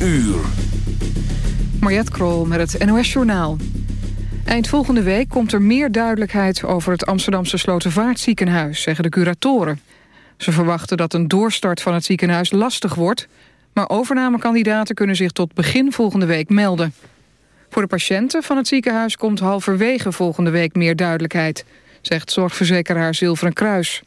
uur. Mariette Krol met het NOS Journaal. Eind volgende week komt er meer duidelijkheid over het Amsterdamse Slotervaartziekenhuis, zeggen de curatoren. Ze verwachten dat een doorstart van het ziekenhuis lastig wordt, maar overnamekandidaten kunnen zich tot begin volgende week melden. Voor de patiënten van het ziekenhuis komt halverwege volgende week meer duidelijkheid, zegt zorgverzekeraar Zilveren Kruis.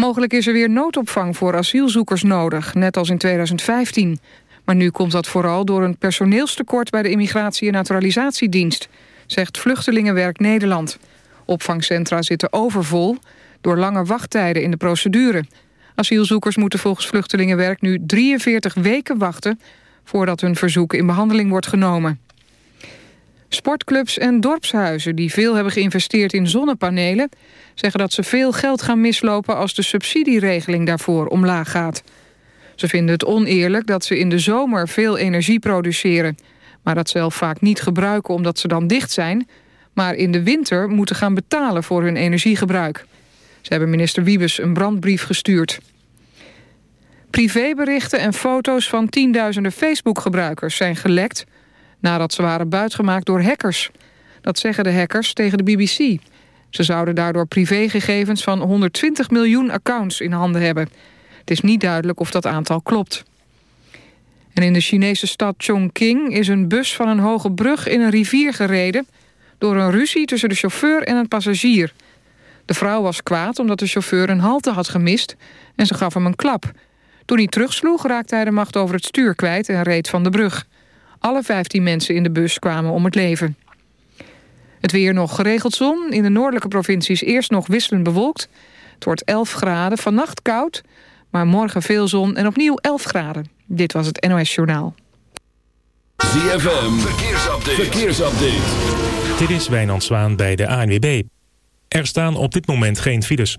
Mogelijk is er weer noodopvang voor asielzoekers nodig, net als in 2015. Maar nu komt dat vooral door een personeelstekort bij de Immigratie- en Naturalisatiedienst, zegt Vluchtelingenwerk Nederland. Opvangcentra zitten overvol door lange wachttijden in de procedure. Asielzoekers moeten volgens Vluchtelingenwerk nu 43 weken wachten voordat hun verzoek in behandeling wordt genomen. Sportclubs en dorpshuizen die veel hebben geïnvesteerd in zonnepanelen... zeggen dat ze veel geld gaan mislopen als de subsidieregeling daarvoor omlaag gaat. Ze vinden het oneerlijk dat ze in de zomer veel energie produceren... maar dat zelf vaak niet gebruiken omdat ze dan dicht zijn... maar in de winter moeten gaan betalen voor hun energiegebruik. Ze hebben minister Wiebes een brandbrief gestuurd. Privéberichten en foto's van tienduizenden Facebook-gebruikers zijn gelekt... nadat ze waren buitgemaakt door hackers. Dat zeggen de hackers tegen de BBC. Ze zouden daardoor privégegevens van 120 miljoen accounts in handen hebben. Het is niet duidelijk of dat aantal klopt. En in de Chinese stad Chongqing is een bus van een hoge brug in een rivier gereden... door een ruzie tussen de chauffeur en een passagier. De vrouw was kwaad omdat de chauffeur een halte had gemist... en ze gaf hem een klap... Toen hij terugsloeg raakte hij de macht over het stuur kwijt en reed van de brug. Alle 15 mensen in de bus kwamen om het leven. Het weer nog geregeld zon. In de noordelijke provincies eerst nog wisselend bewolkt. Het wordt 11 graden, vannacht koud. Maar morgen veel zon en opnieuw 11 graden. Dit was het NOS Journaal. ZFM, verkeersupdate. verkeersupdate. Dit is Wijnand Zwaan bij de ANWB. Er staan op dit moment geen files.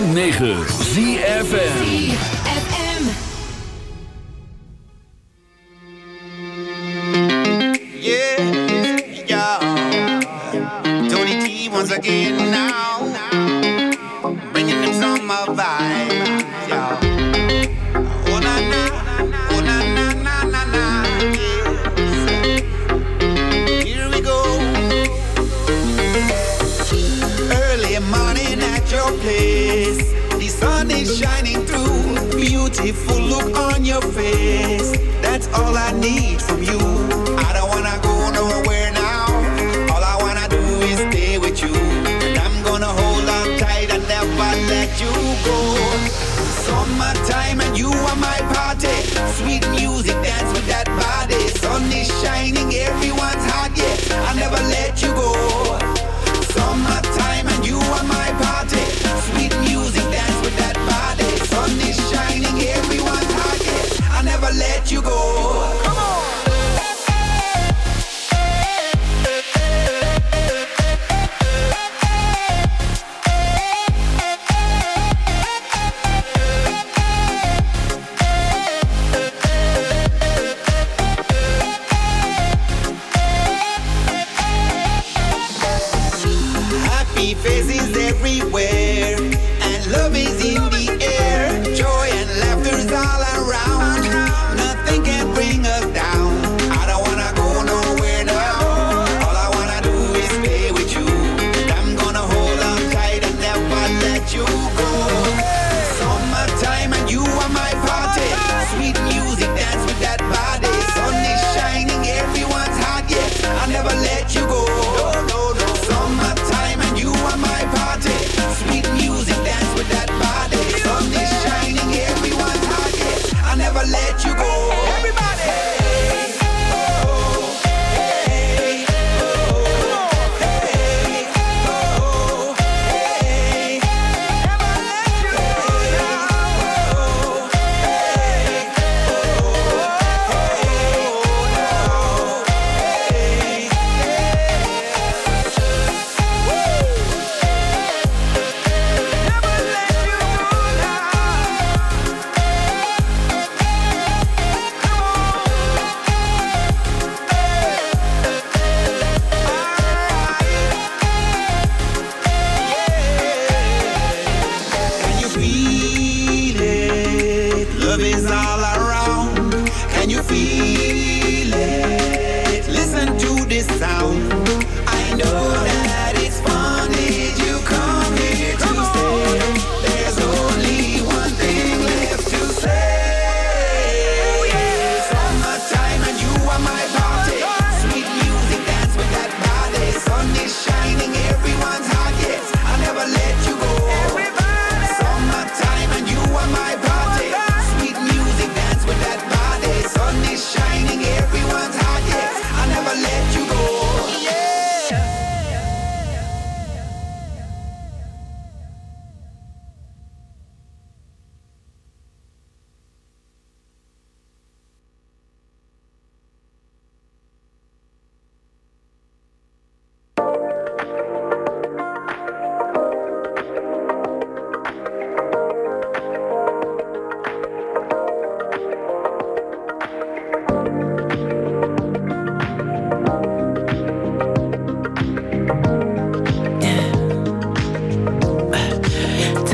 Negen.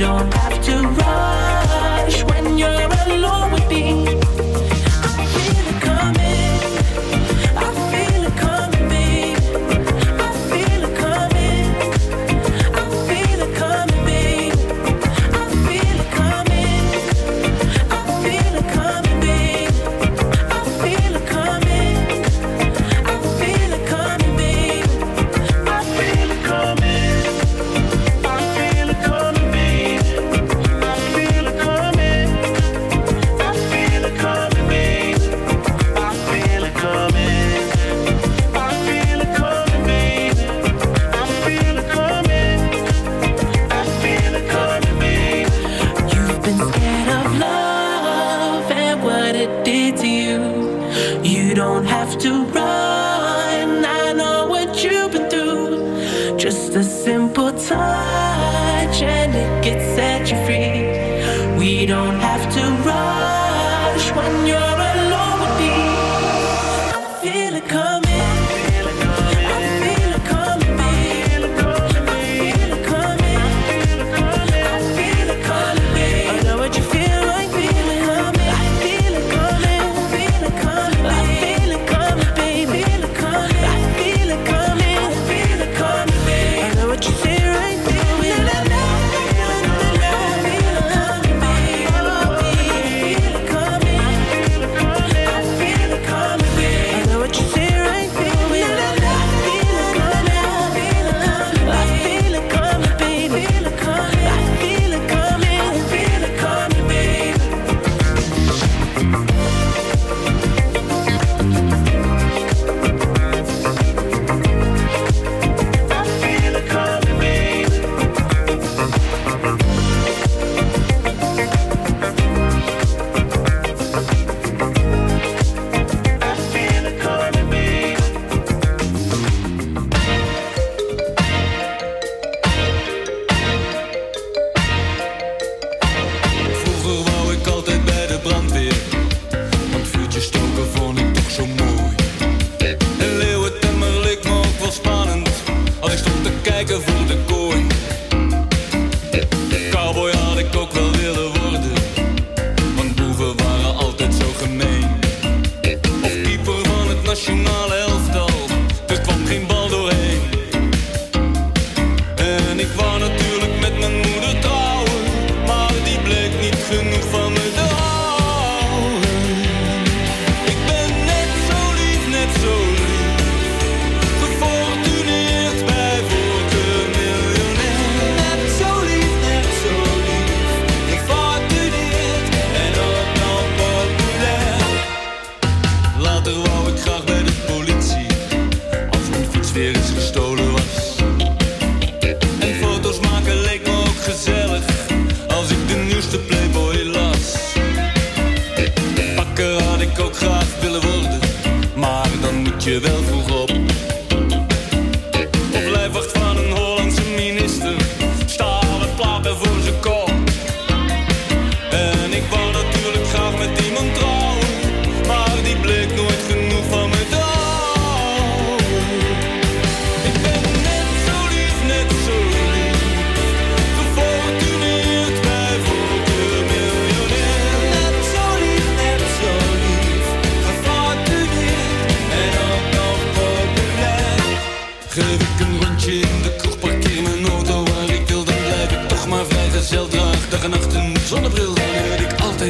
don't have to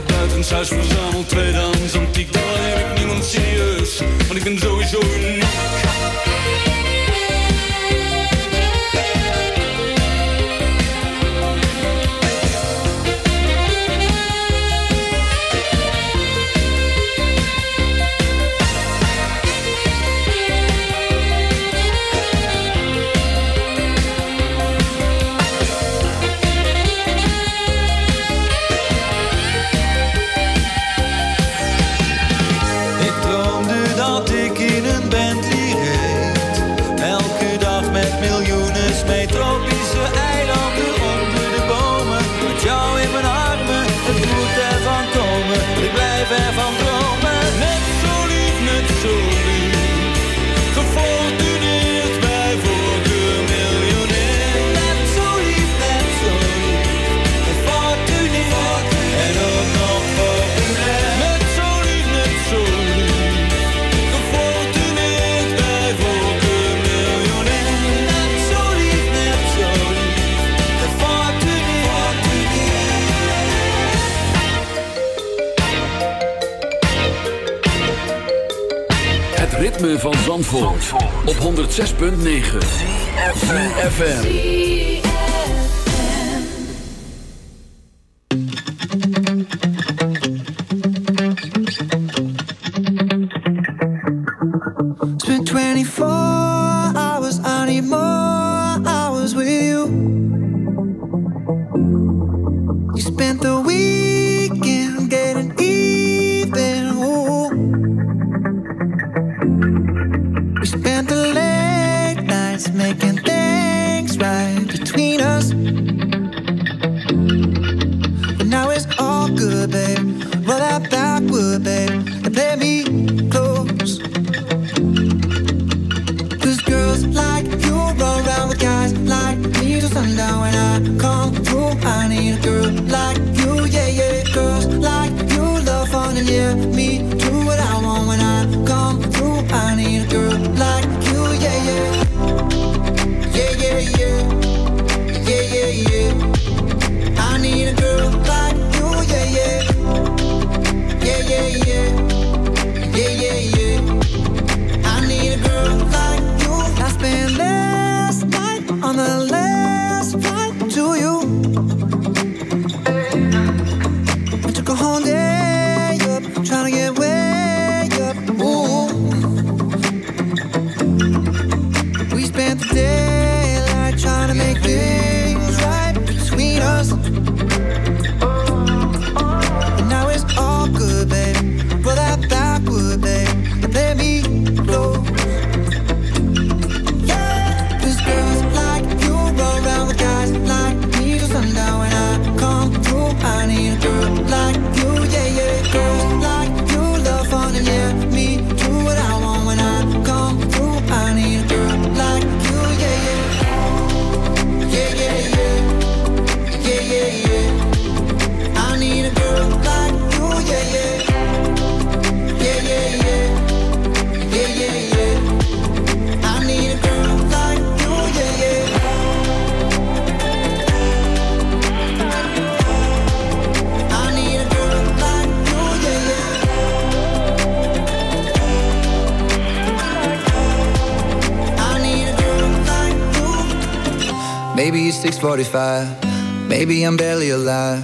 Buiten buitenshuis verzameld. Tweedehands antiek, dan neem ik niemand serieus. Want ik ben sowieso Op 106.9 CFFM you. 6:45. Maybe I'm barely alive.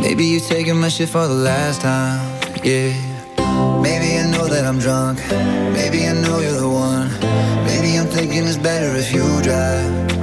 Maybe you taking my shit for the last time. Yeah. Maybe I know that I'm drunk. Maybe I know you're the one. Maybe I'm thinking it's better if you drive.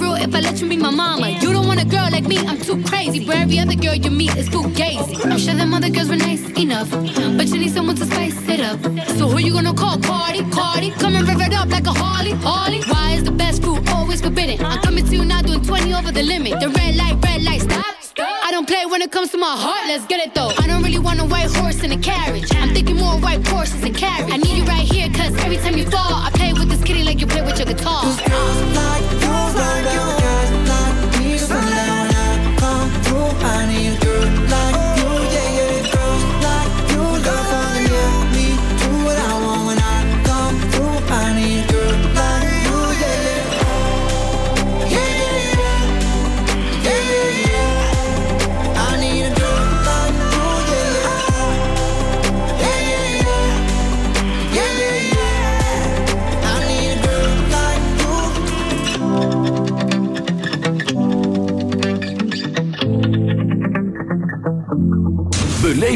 Real if I let you be my mama. You don't want a girl like me, I'm too crazy. Where every other girl you meet is fugazi. I'm sure them other girls were nice enough, but you need someone to spice it up. So who you gonna call? Cardi, Cardi. Come and rev it up like a Harley, Harley. Why is the best food always forbidden? I'm coming to you now doing 20 over the limit. The red light, red light, stop. I don't play when it comes to my heart, let's get it though. I don't really want a white horse in a carriage. I'm thinking more white horses and carriage. I need you right here, cause every time you fall, I play with this kitty like you play with your guitar. like you run around with guys like me till sundown when I come through. I need a girl like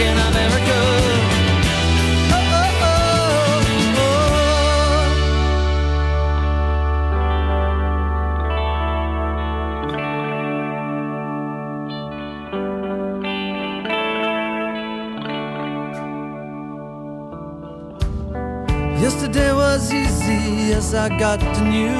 I. Oh, oh, oh, oh. Yesterday was easy Yes, I got the news.